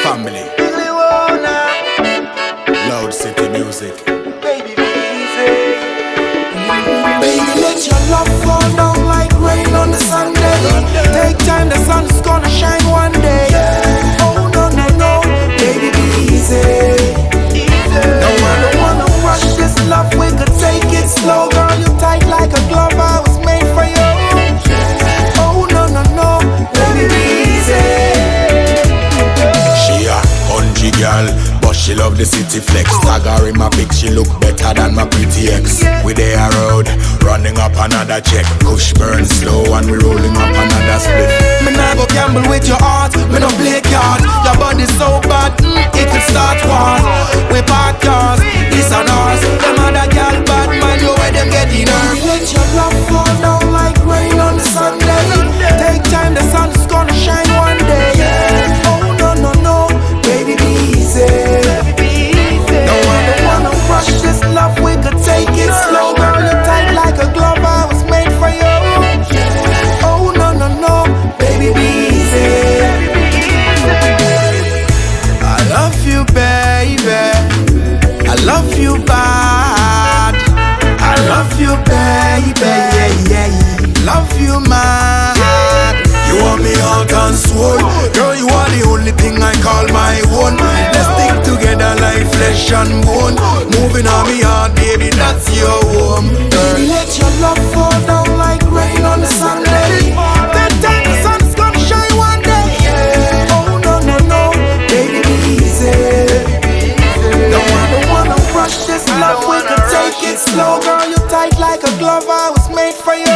Family. Loud city music. She love the city flex. Tag her in my pic, she look better than my pretty ex. We there road, running up another check. Push burn slow and we flesh and. Moving on me heart, baby, that's your home. Baby, let your love fall down like rain on a Sunday. Bedtime, the sun's gonna shine one day. Oh no no no, baby, be easy. Don't wanna rush this love. We can take it slow, girl. You tight like a glove. I was made for you.